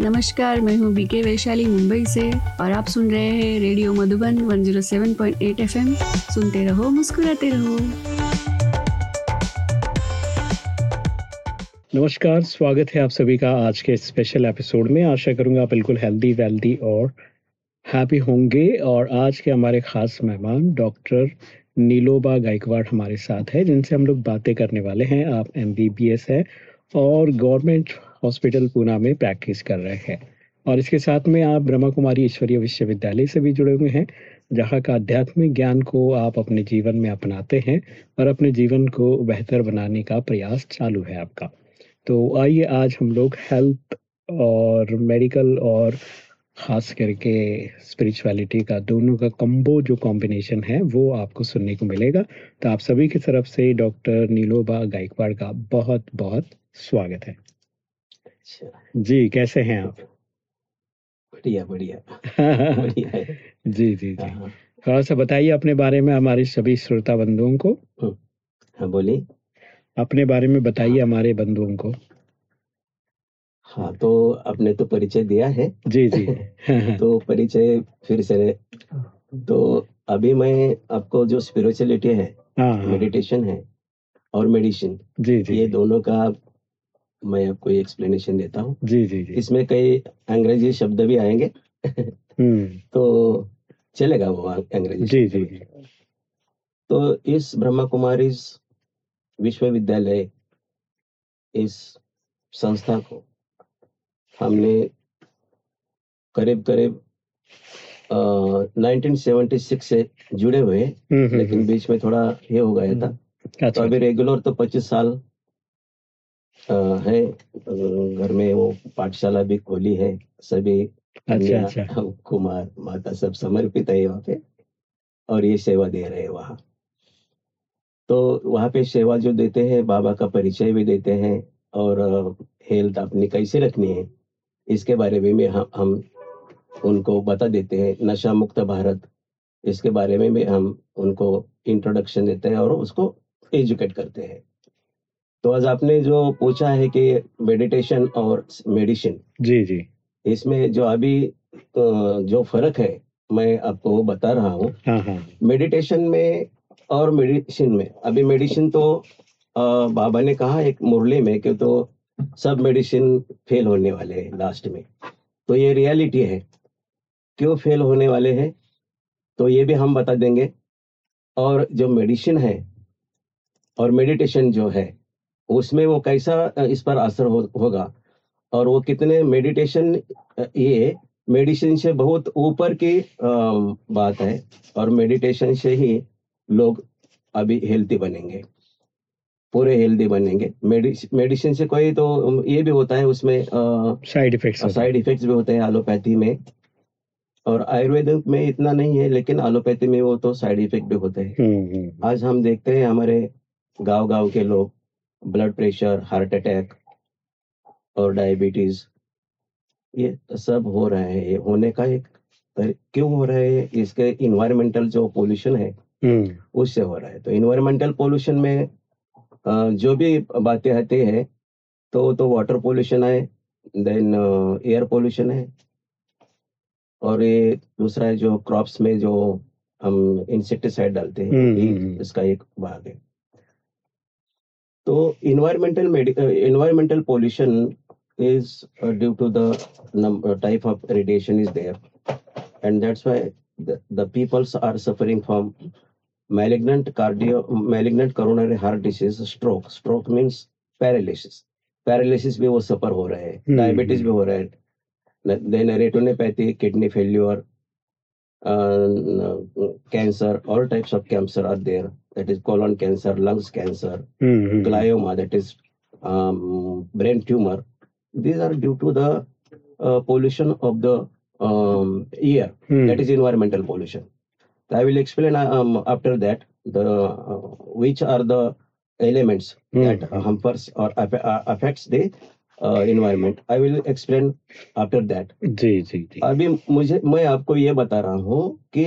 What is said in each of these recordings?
नमस्कार, मैं हूँ बीके वैशाली मुंबई से और आप सुन रहे हैं रेडियो मधुबन 107.8 एफएम सुनते रहो, मुस्कुराते रहो। नमस्कार, स्वागत है आप सभी का आज के स्पेशल एपिसोड में। आशा करूँगा बिल्कुल हेल्दी वेल्दी और हैप्पी होंगे। और आज के हमारे खास मेहमान डॉक्टर नीलोबा गायकवाड़ हमारे साथ है, जिनसे हम लोग बातें करने वाले हैं। आप एम है और गवर्नमेंट हॉस्पिटल पूना में प्रैक्टिस कर रहे हैं। और इसके साथ में आप ब्रह्मा कुमारी ईश्वरीय विश्वविद्यालय से भी जुड़े हुए हैं, जहाँ का आध्यात्मिक ज्ञान को आप अपने जीवन में अपनाते हैं और अपने जीवन को बेहतर बनाने का प्रयास चालू है आपका। तो आइए आज हम लोग हेल्थ और मेडिकल और ख़ास करके स्पिरिचुअलिटी का दोनों का कम्बो जो कॉम्बिनेशन है, वो आपको सुनने को मिलेगा। तो आप सभी की तरफ़ से डॉक्टर नीलोबा गायकवाड़ का बहुत बहुत स्वागत है। अच्छा जी कैसे हैं आप? बढ़िया बढ़िया। बढ़िया है। जी जी जी। हाँ। थोड़ा सा बताइए अपने बारे में हमारे सभी श्रोता बंधुओं को। हाँ। बोलिए। अपने बारे में बताइए हमारे बंधुओं को। हाँ तो आपने तो परिचय दिया है। जी जी। तो परिचय फिर से तो अभी मैं आपको जो स्पिरिचुअलिटी है हाँ हाँ। मेडिटेशन है और मेडिसिन जी जी ये दोनों का मैं आपको एक्सप्लेनेशन देता हूँ। जी जी जी। इसमें कई अंग्रेज़ी शब्द भी आएँगे। हम्म। तो चलेगा वो अंग्रेज़ी जी जी जी। तो इस ब्रह्मा कुमारी विश्वविद्यालय इस संस्था को हमने करीब करीब अ, 1976 से जुड़े हुए हैं, हम्म हम्म लेकिन बीच में थोड़ा ये हो गया था। अच्छा, तो अच्छा। अभी रेगुलर तो 25 साल है। घर में वो पाठशाला भी खोली है। सभी अच्छा अच्छा। कुमार माता सब समर्पित है वहाँ पे और ये सेवा दे रहे हैं वहाँ। तो वहाँ पे सेवा जो देते हैं बाबा का परिचय भी देते हैं और हेल्थ अपनी कैसे रखनी है इसके बारे में भी हम हम उनको बता देते हैं। नशा मुक्त भारत इसके बारे में भी हम उनको इंट्रोडक्शन देते हैं और उसको एजुकेट करते हैं। तो आज आपने जो पूछा है कि मेडिटेशन और मेडिसिन जी जी। इसमें जो अभी अ, जो फ़र्क है मैं आपको बता रहा हूँ। हाँ हाँ। मेडिटेशन में और मेडिसिन में अभी मेडिसिन तो अ, बाबा ने कहा एक मुरली में कि तो सब मेडिसिन फेल होने वाले हैं लास्ट में। तो ये रियलिटी है। क्यों फेल होने वाले हैं? तो ये भी हम बता देंगे। और जो मेडिसिन है और मेडिटेशन जो है उसमें वो कैसा इस पर असर हो, होगा। और वो कितने मेडिटेशन ये मेडिसिन से बहुत ऊपर की बात है और मेडिटेशन से ही लोग अभी हेल्दी बनेंगे। पूरे हेल्दी बनेंगे। मेडिसिन से कोई तो ये भी होता है उसमें साइड इफेक्ट्स साइड इफेक्ट्स भी होते हैं एलोपैथी में। और आयुर्वेद में इतना नहीं है लेकिन एलोपैथी में वो तो साइड इफ़ेक्ट भी होते हैं। हम्म हम्म आज हम देखते हैं हमारे गाँव गाँव के लोग ब्लड प्रेशर हार्ट अटैक और डायबिटीज़ ये सब हो रहा है ये होने का एक क्यों हो रहा है इसके इन्वायरमेंटल जो पोल्यूशन है हम्म। उससे हो रहा है। तो इन्वायरमेंटल पोल्यूशन में जो भी बातें आती है तो तो वाटर पोल्यूशन है देन एयर पोल्यूशन है और ये दूसरा है जो क्रॉप्स में जो हम इंसेक्टिसाइड डालते हैं हम्म, हम्म। इसका एक भाग है। तो environmental environmental pollution is due to the of radiation is there and that's why the peoples are suffering from malignant cardio malignant coronary heart disease stroke stroke means paralysis paralysis भी वो सफ़र हो रहे हैं. डायबिटीज़ भी हो रहा है. Then retinopathy kidney failure cancer all types of cancer are there that is colon cancer lungs cancer hmm hmm glioma that is um, brain tumor these are due to the uh, pollution of the um, air hmm, that is environmental pollution i will explain um, after that the uh, which are the elements Hmm, that hmm. hampers or aff- uh, affects the uh, environment i will explain after that जी जी जी अभी मुझे मैं आपको ये बता रहा हूँ कि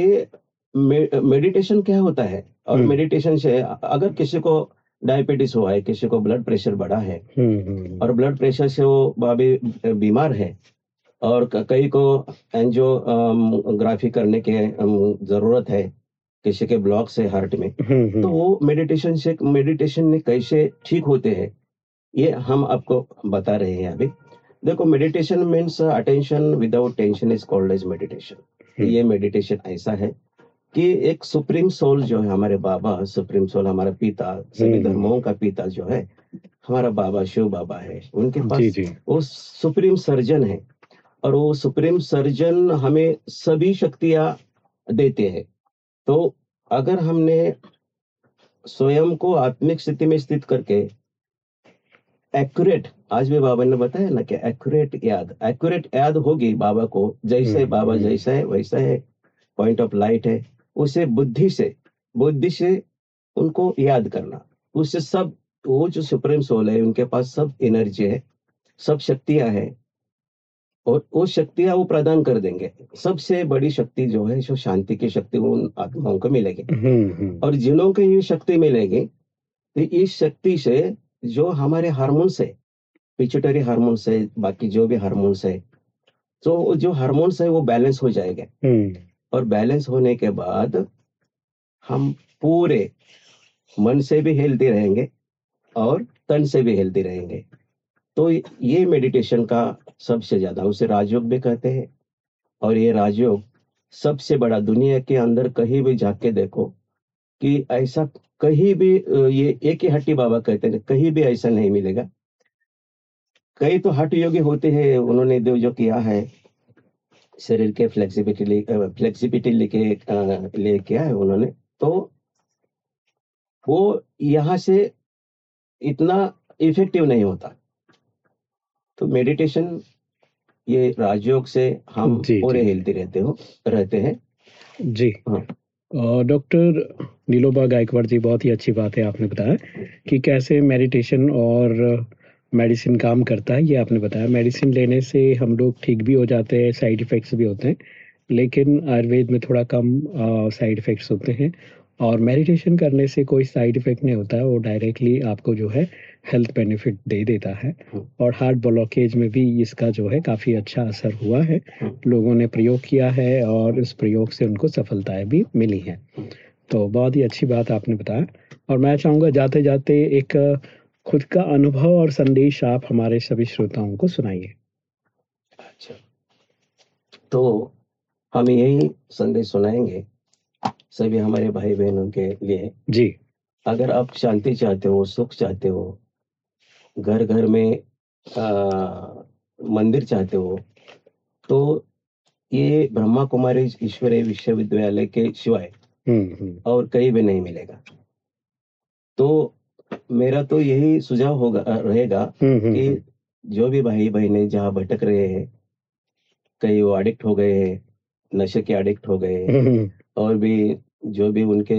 मेडिटेशन क्या होता है? और हम्म। मेडिटेशन से अगर किसी को डायबिटीज़ हुआ है किसी को ब्लड प्रेशर बढ़ा है हम्म हम्म और ब्लड प्रेशर से वो अभी बीमार है और कई को एंजियोग्राफी करने के ज़रूरत है किसी के ब्लॉक्स है हार्ट में हम्म तो हम्म वो मेडिटेशन से मेडिटेशन में कैसे ठीक होते हैं ये हम आपको बता रहे हैं अभी। देखो meditation means attention without tension is called as meditation hmm. ये मेडिटेशन ऐसा है कि एक सुप्रीम सोल जो है हमारे बाबा सुप्रीम सोल हमारा पिता सभी हम्म, धर्मों का पिता जो है हमारा बाबा शिव बाबा है उनके पास जी। जी। वो सुप्रीम सर्जन है और वो सुप्रीम सर्जन हमें सभी शक्तियाँ देते हैं। तो अगर हमने स्वयं को आत्मिक स्थिति में स्थित करके एक्यूरेट आज भी बाबा ने बताया ना कि एक्यूरेट याद एक्यूरेट याद होगी बाबा को जैसे हम्म बाबा हम्म। जैसा है वैसा है पॉइंट ऑफ़ लाइट है। उसे बुद्धि से बुद्धि से उनको याद करना। उससे सब वो जो सुप्रीम सोल है उनके पास सब एनर्जी है सब शक्तियाँ है और वो शक्तियाँ वो प्रदान कर देंगे। सबसे बड़ी शक्ति जो है जो शांति की शक्ति वो उन आत्माओं को मिलेगी। हम्म हम्म। और जिनों को ये शक्ति मिलेगी तो इस शक्ति से जो हमारे हार्मोन्स है पिचुटरी हार्मोन्स है बाकी जो भी हार्मोन्स है तो जो हार्मोन्स है वो बैलेंस हो जाएँगे। हम्म। और बैलेंस होने के बाद हम पूरे मन से भी हेल्दी रहेंगे और तन से भी हेल्दी रहेंगे। तो ये मेडिटेशन का सबसे ज़्यादा उसे राजयोग भी कहते हैं। और ये राजयोग सबसे बड़ा दुनिया के अंदर कहीं भी जाके देखो कि ऐसा कहीं भी, ये एक ही हट्टी बाबा कहते हैं, कहीं भी ऐसा नहीं मिलेगा। कई तो हट योगी होते हैं, उन्होंने जो किया है शरीर के फ्लेक्सिबिलिटी फ्लेक्सिबिलिटी लेके ले किया है उन्होंने। तो वो यहाँ से इतना इफ़ेक्टिव नहीं होता। तो मेडिटेशन ये राजयोग से हम पूरे जी। हेल्दी रहते हो रहते हैं। जी। हाँ। डॉक्टर नीलोबा गायकवाड़ जी बहुत ही अच्छी बात है आपने बताया कि कैसे मेडिटेशन और मेडिसिन काम करता है ये आपने बताया। मेडिसिन लेने से हम लोग ठीक भी हो जाते हैं साइड इफ़ेक्ट्स भी होते हैं लेकिन आयुर्वेद में थोड़ा कम साइड इफ़ेक्ट्स होते हैं। और मेडिटेशन करने से कोई साइड इफ़ेक्ट नहीं होता है वो डायरेक्टली आपको जो है हेल्थ बेनिफिट दे देता है। हम्म, और हार्ट ब्लॉकेज में भी इसका जो है काफ़ी अच्छा असर हुआ है। हम्म, लोगों ने प्रयोग किया है और इस प्रयोग से उनको सफलताएँ भी मिली हैं। हम्म। तो बहुत ही अच्छी बात आपने बताया। और मैं चाहूँगा जाते जाते एक खुद का अनुभव और संदेश आप हमारे सभी श्रोताओं को सुनाइए। अच्छा। तो हम यही संदेश सुनाएँगे सभी हमारे भाई बहनों के लिए। जी। अगर आप शांति चाहते हो सुख चाहते हो घर घर में आ, मंदिर चाहते हो तो ये ब्रह्मा कुमारी ईश्वरीय विश्वविद्यालय के सिवाय हम्म हम्म। और कहीं भी नहीं मिलेगा। तो मेरा तो यही सुझाव होगा रहेगा हम्म हम्म कि हम्म। जो भी भाई बहने जहाँ भटक रहे हैं कई वो एडिक्ट हो गए हैं नशे के एडिक्ट हो गए हैं और भी जो भी उनके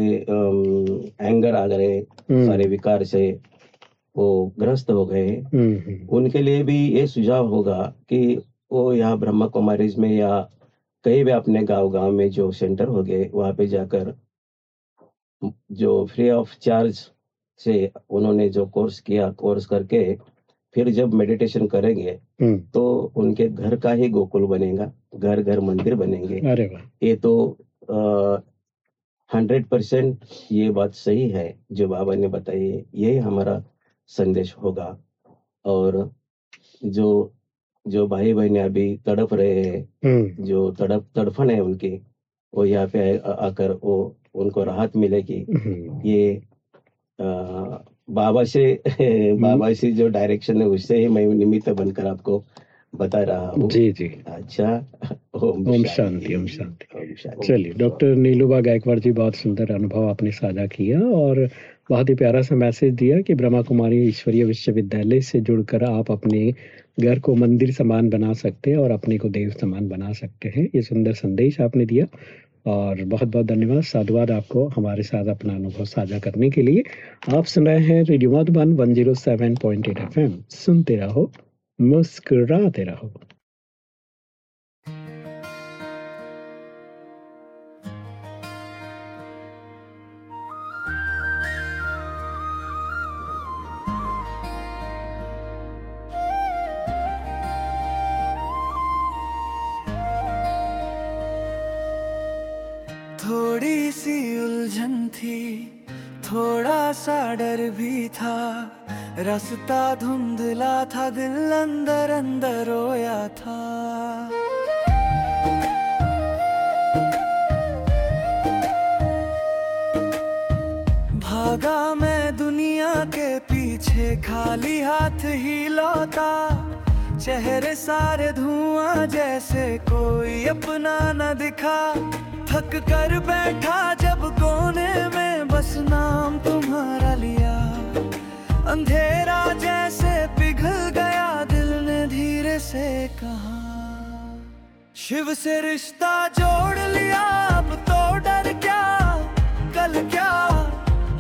एंगर आ गए सारे विकार से वो ग्रस्त हो गए उनके लिए भी ये सुझाव होगा कि वो यहाँ ब्रह्मा कुमारीज में या कहीं भी अपने गाँव गाँव में जो सेंटर हो गए वहाँ पे जाकर जो फ्री ऑफ़ चार्ज से उन्होंने जो कोर्स किया कोर्स करके फिर जब मेडिटेशन करेंगे हम्म। तो उनके घर का ही गोकुल बनेगा घर घर मंदिर बनेंगे। अरे ये तो हंड्रेड परसेंट ये बात सही है जो बाबा ने बताई है यही हमारा संदेश होगा। और जो जो भाई बहने अभी तड़प रहे हैं हम्म। जो तड़प तड़फन है उनकी वो यहाँ पे आकर वो उनको राहत मिलेगी। हम्म। ये बाबा से बाबा से जो डायरेक्शन है उससे ही मैं निमित्त बनकर आपको बता रहा हूँ। जी जी। अच्छा ओम शांति। ओम शांति। चलिए डॉक्टर नीलूबा गायकवाड़ जी बहुत सुंदर अनुभव आपने साझा किया और बहुत ही प्यारा सा मैसेज दिया कि ब्रह्मा कुमारी ईश्वरीय विश्वविद्यालय से जुड़कर आप अपने घर को मंदिर समान बना सकते हैं और अपने को देव समान बना सकते हैं। ये सुंदर संदेश आपने दिया। और बहुत बहुत धन्यवाद साधुवाद आपको हमारे साथ अपना अनुभव साझा करने के लिए। आप सुन रहे हैं रेडियो मधुबन 107.8 एफएम सुनते रहो, मुस्कुराते रहो। सा डर भी था। रास्ता धुंधला था, दिल अंदर अंदर रोया था। भागा मैं दुनिया के पीछे, खाली हाथ ही लौटा। चेहरे सारे धुआँ जैसे कोई अपना न दिखा। थक कर बैठा शिव से रिश्ता जोड़ लिया, अब तो डर क्या? कल क्या?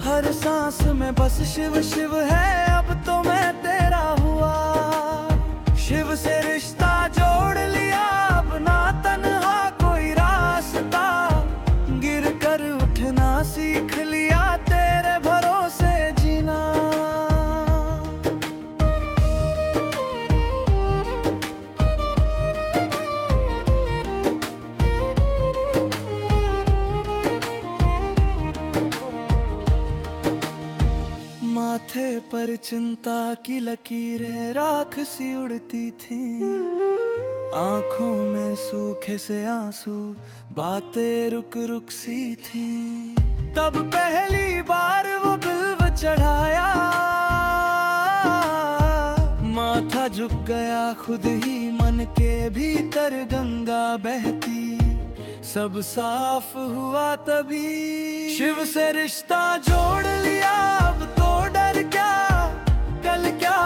हर सांस में बस शिव शिव है, अब तो मैं तेरा हुआ। शिव से रिश्ता माथे पर चिंता की लकीरें राख सी उड़ती थी। आँखों में सूखे से आँसू, बातें रुक रुक सी थी। तब पहली बार वो बिल्व चढ़ाया। माथा झुक गया खुद ही, मन के भीतर गंगा बहती। सब साफ़ हुआ तभी। शिव से रिश्ता जोड़ लिया, अब तो डर क्या? कल क्या?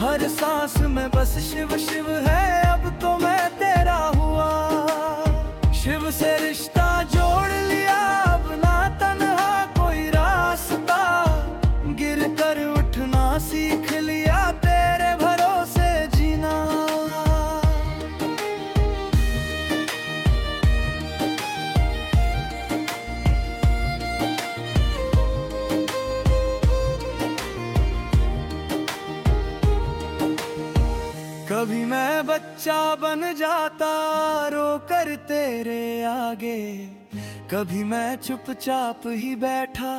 हर सांस में बस शिव शिव है, अब तो मैं तेरा हुआ। शिव से रिश्ता कभी मैं चुपचाप ही बैठा,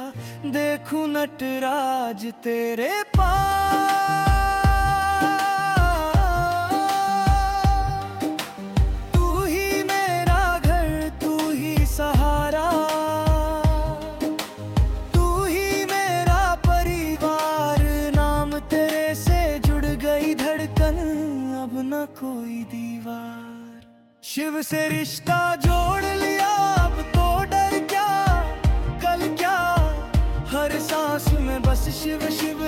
देखूँ नटराज तेरे पास। तू ही मेरा घर, तू ही सहारा। तू ही मेरा परिवार, नाम तेरे से जुड़ गई धड़कन। अब न कोई दीवार। शिव से रिश्ता में बस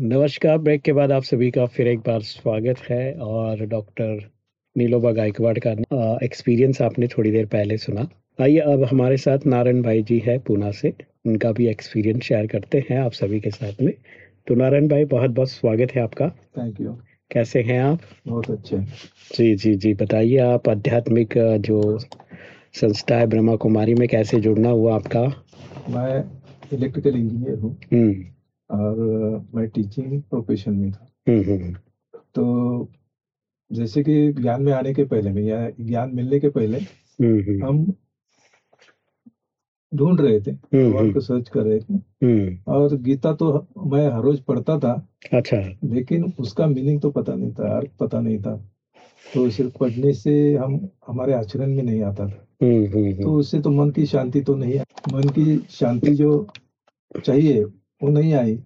नमस्कार ब्रेक के बाद आप सभी का फिर एक बार स्वागत है और डॉक्टर नीलोबा गायकवाड़ का एक्सपीरियंस आपने थोड़ी देर पहले सुना। आइए अब हमारे साथ नारायण भाई जी है पूना से। उनका भी एक्सपीरियंस शेयर करते हैं आप सभी के साथ में। तो नारायण भाई बहुत बहुत स्वागत है आपका। थैंक यू कैसे हैं आप? बहुत अच्छे जी जी जी बताइए आप आध्यात्मिक जो संस्था है ब्रह्मा कुमारी में कैसे जुड़ना हुआ आपका? मैं इलेक्ट्रिकल इंजीनियर हूँ। हम्म। और मैं टीचिंग प्रोफेशन में था। हम्म हम्म तो जैसे कि ज्ञान में आने के पहले में या ज्ञान मिलने के पहले हम्म हम्म। हम ढूंढ रहे थे हम्म, भगवान हम्म। को सर्च कर रहे थे। हम्म। और गीता तो मैं हर रोज पढ़ता था। अच्छा। लेकिन उसका मीनिंग तो पता नहीं था अर्थ पता नहीं था। तो सिर्फ़ पढ़ने से हम हमारे आचरण में नहीं आता था। हम्म हम्म तो हम्म। उससे तो मन की शांति तो नहीं मन की शांति जो चाहिए वो नहीं आई।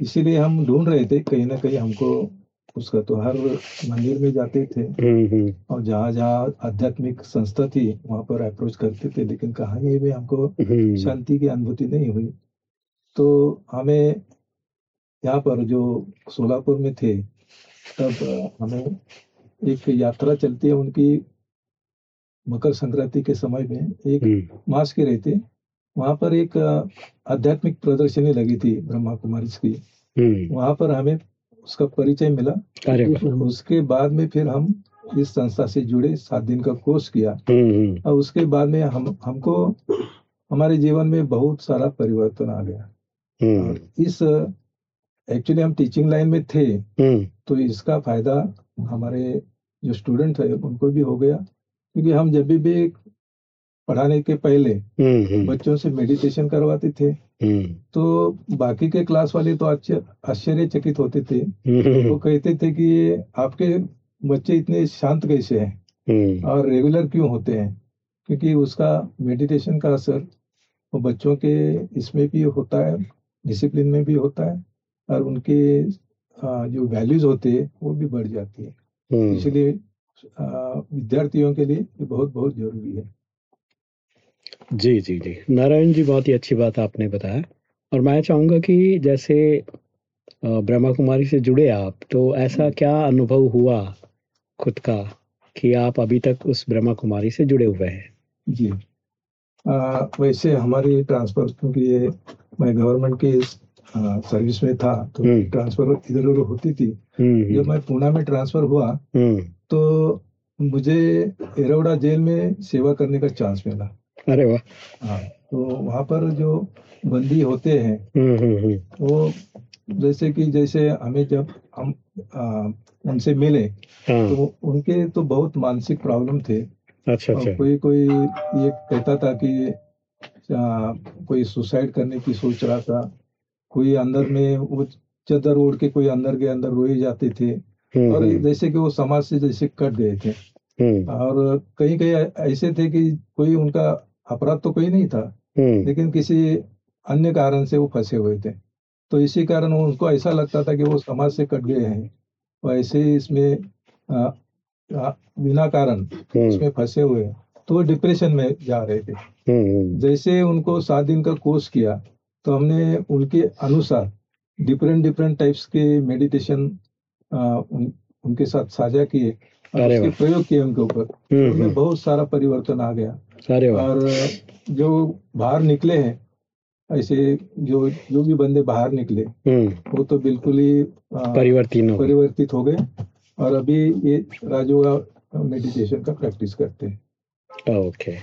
इसीलिए हम ढूंढ रहे थे कहीं ना कहीं हमको उसका तो हर मंदिर में जाते थे। हम्म हम्म। और जहाँ जहाँ आध्यात्मिक संस्था थी वहाँ पर अप्रोच करते थे लेकिन कहीं भी हमको हम्म। शांति की अनुभूति नहीं हुई। तो हमें यहाँ पर जो सोलापुर में थे तब हमें एक यात्रा चलती है उनकी मकर संक्रांति के समय में। एक मास के रहते वहाँ पर एक आध्यात्मिक प्रदर्शनी लगी थी ब्रह्मा कुमारी की। हम्म, वहाँ पर हमें उसका परिचय मिला। उसके बाद में फिर हम इस संस्था से जुड़े सात दिन का कोर्स किया। हम्म, हम्म, और उसके बाद में हम हमको हमारे जीवन में बहुत सारा परिवर्तन आ गया। हम्म, और इस एक्चुअली हम टीचिंग लाइन में थे। तो इसका फ़ायदा हमारे जो स्टूडेंट है उनको भी हो गया। क्योंकि हम जब भी, भी पढ़ाने के पहले हम्म, हम्म, बच्चों से मेडिटेशन करवाते थे। हम्म, तो बाकी के क्लास वाले तो आश्चर्य आश्चर्यचकित होते थे। वो कहते थे कि ये आपके बच्चे इतने शांत कैसे हैं? और रेगुलर क्यों होते हैं? क्योंकि उसका मेडिटेशन का असर वो बच्चों के इसमें भी होता है डिसिप्लिन में भी होता है और उनके जो वैल्यूज़ होते हैं वो भी बढ़ जाती है। इसलिए विद्यार्थियों के लिए ये बहुत बहुत ज़रूरी है। जी जी जी। नारायण जी बहुत ही अच्छी बात आपने बताया। और मैं चाहूँगा कि जैसे अ, ब्रह्मा कुमारी से जुड़े आप तो ऐसा क्या अनुभव हुआ खुद का कि आप अभी तक उस ब्रह्मा कुमारी से जुड़े हुए हैं? जी। आ, वैसे हमारी ट्रांसफ़र क्योंकि ये मैं गवर्नमेंट के सर्विस में था तो हम्म। ट्रांसफ़र इधर उधर होती थी। हम्म जब मैं पूना में ट्रांसफ़र हुआ हम्म। तो मुझे एरोडा जेल में सेवा करने का चांस मिला। अरे वाह। हाँ तो वहाँ पर जो बंदी होते हैं हम्म हम्म हम्म। वो जैसे कि जैसे हमें जब हम आ, उनसे मिले हाँ। तो उनके तो बहुत मानसिक प्रॉब्लम थे। अच्छा अच्छा। कोई कोई ये कहता था कि आ, कोई सुसाइड करने की सोच रहा था। कोई अंदर में वो चदर ओढ़ के कोई अंदर के अंदर रोए जाते थे। और जैसे कि वो समाज से जैसे कट गए थे। और कहीं कहीं ऐसे थे कि कोई उनका अपराध तो कोई नहीं था हम्म। लेकिन किसी अन्य कारण से वो फंसे हुए थे। तो इसी कारण उनको ऐसा लगता था कि वो समाज से कट गए हैं और ऐसे ही इसमें बिना कारण हम्म। इसमें फंसे हुए तो वो डिप्रेशन में जा रहे थे। हम्म जैसे उनको सात दिन का कोर्स किया तो हमने उनके अनुसार डिफरेंट डिफरेंट टाइप्स के मेडिटेशन उन, उनके साथ साझा किए और उसके प्रयोग किए उनके ऊपर। उनमें हम्म। बहुत सारा परिवर्तन आ गया। वाह और जो बाहर निकले हैं ऐसे जो जो भी बंदे बाहर निकले हम्म। वो तो बिल्कुल ही हो परिवर्तित हो गए। और अभी ये राजयोगा मेडिटेशन का प्रैक्टिस करते हैं। ओके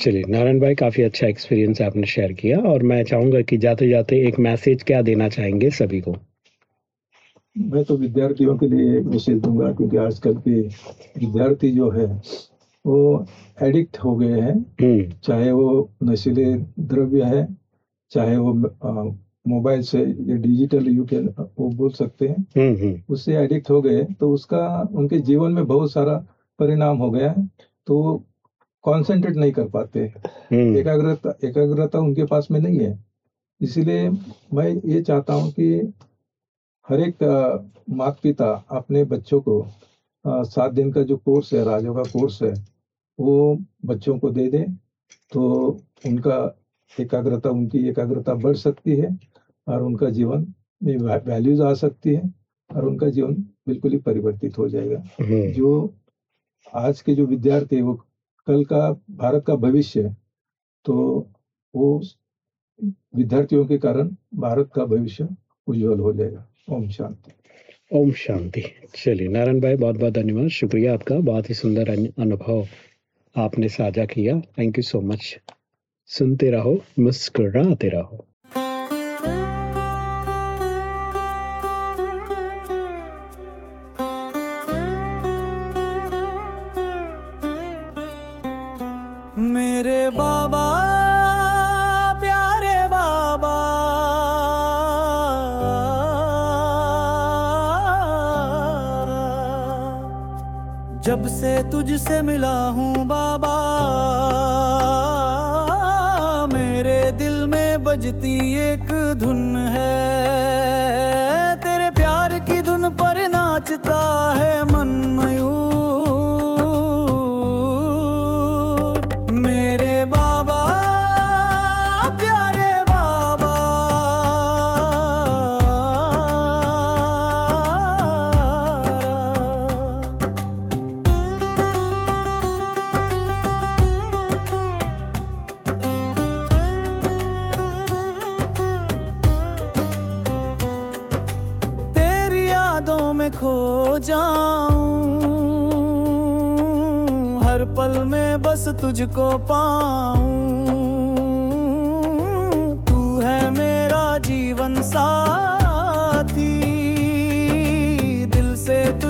चलिए नारायण भाई काफ़ी अच्छा एक्सपीरियंस आपने शेयर किया और मैं चाहूँगा कि जाते जाते एक मैसेज क्या देना चाहेंगे सभी को? मैं तो विद्यार्थियों के लिए मैसेज दूँगा क्योंकि आजकल के विद्यार्थी जो है वो एडिक्ट हो गए हैं। हम्म। चाहे वो नशीले द्रव्य है चाहे वो मोबाइल से या डिजिटल यू कैन वो बोल सकते हैं। हम्म हम्म। उससे एडिक्ट हो गए तो उसका उनके जीवन में बहुत सारा परिणाम हो गया है तो कॉन्सेंट्रेट नहीं कर पाते। एकाग्रता एकाग्रता उनके पास में नहीं है। इसीलिए मैं ये चाहता हूँ कि हर एक माता पिता अपने बच्चों को सात दिन का जो कोर्स है राजों का कोर्स है वो बच्चों को दे दें तो उनका एकाग्रता उनकी एकाग्रता बढ़ सकती है और उनका जीवन में वैल्यूज़ आ सकती है और उनका जीवन बिल्कुल ही परिवर्तित हो जाएगा। हम्म। जो आज के जो विद्यार्थी है वो कल का भारत का भविष्य है तो वो विद्यार्थियों के कारण भारत का भविष्य उज्जवल हो जाएगा। ओम शांति। ओम शांति। चलिए नारायण भाई बहुत बहुत धन्यवाद। शुक्रिया आपका बहुत ही सुंदर अनुभव। आपने साझा किया। थैंक यू सो मच सुनते रहो मुस्कुराते रहो। तुझसे मिला हूँ बाबा। मेरे दिल में बजती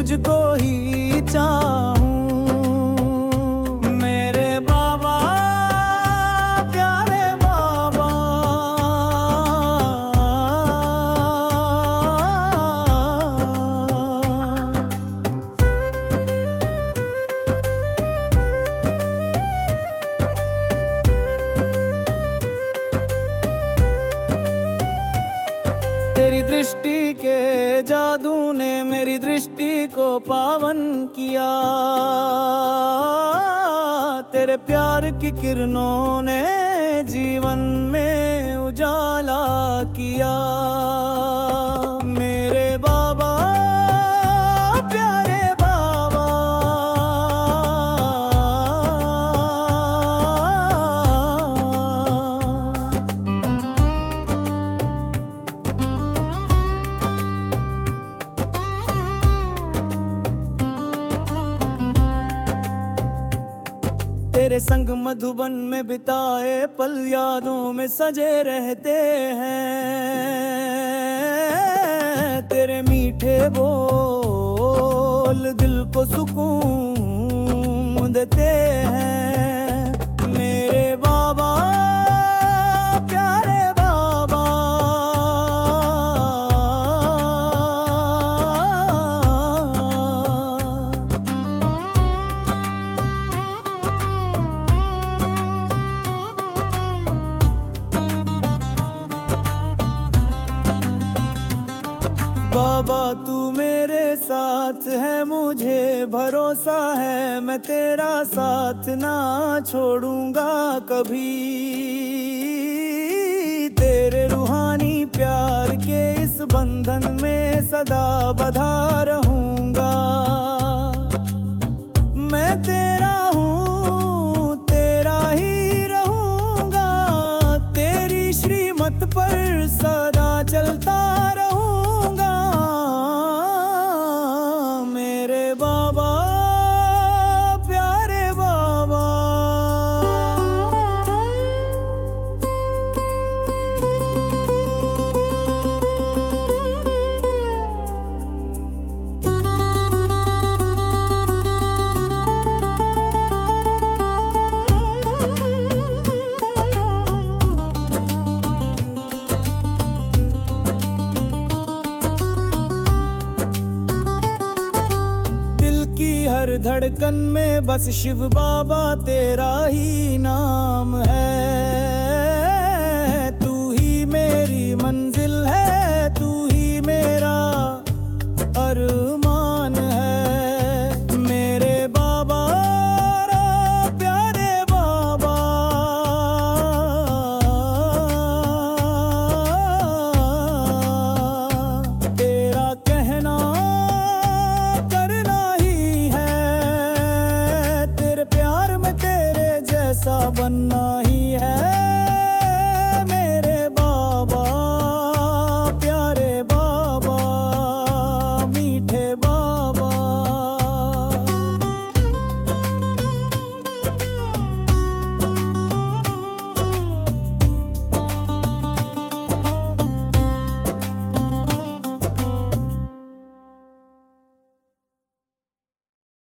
तुझको ही चाहूँ। प्यार की किरणों ने मधुबन में बिताए पल यादों में सजे रहते हैं। तेरे मीठे बोल दिल को सुकून देते हैं। मैं तेरा साथ ना छोड़ूँगा कभी। तेरे रूहानी प्यार के इस बंधन में सदा बधा रहूँगा बस शिव बाबा तेरा ही नाम।